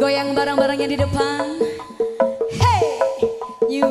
Goyang barang-barangnya di depan. Hey, you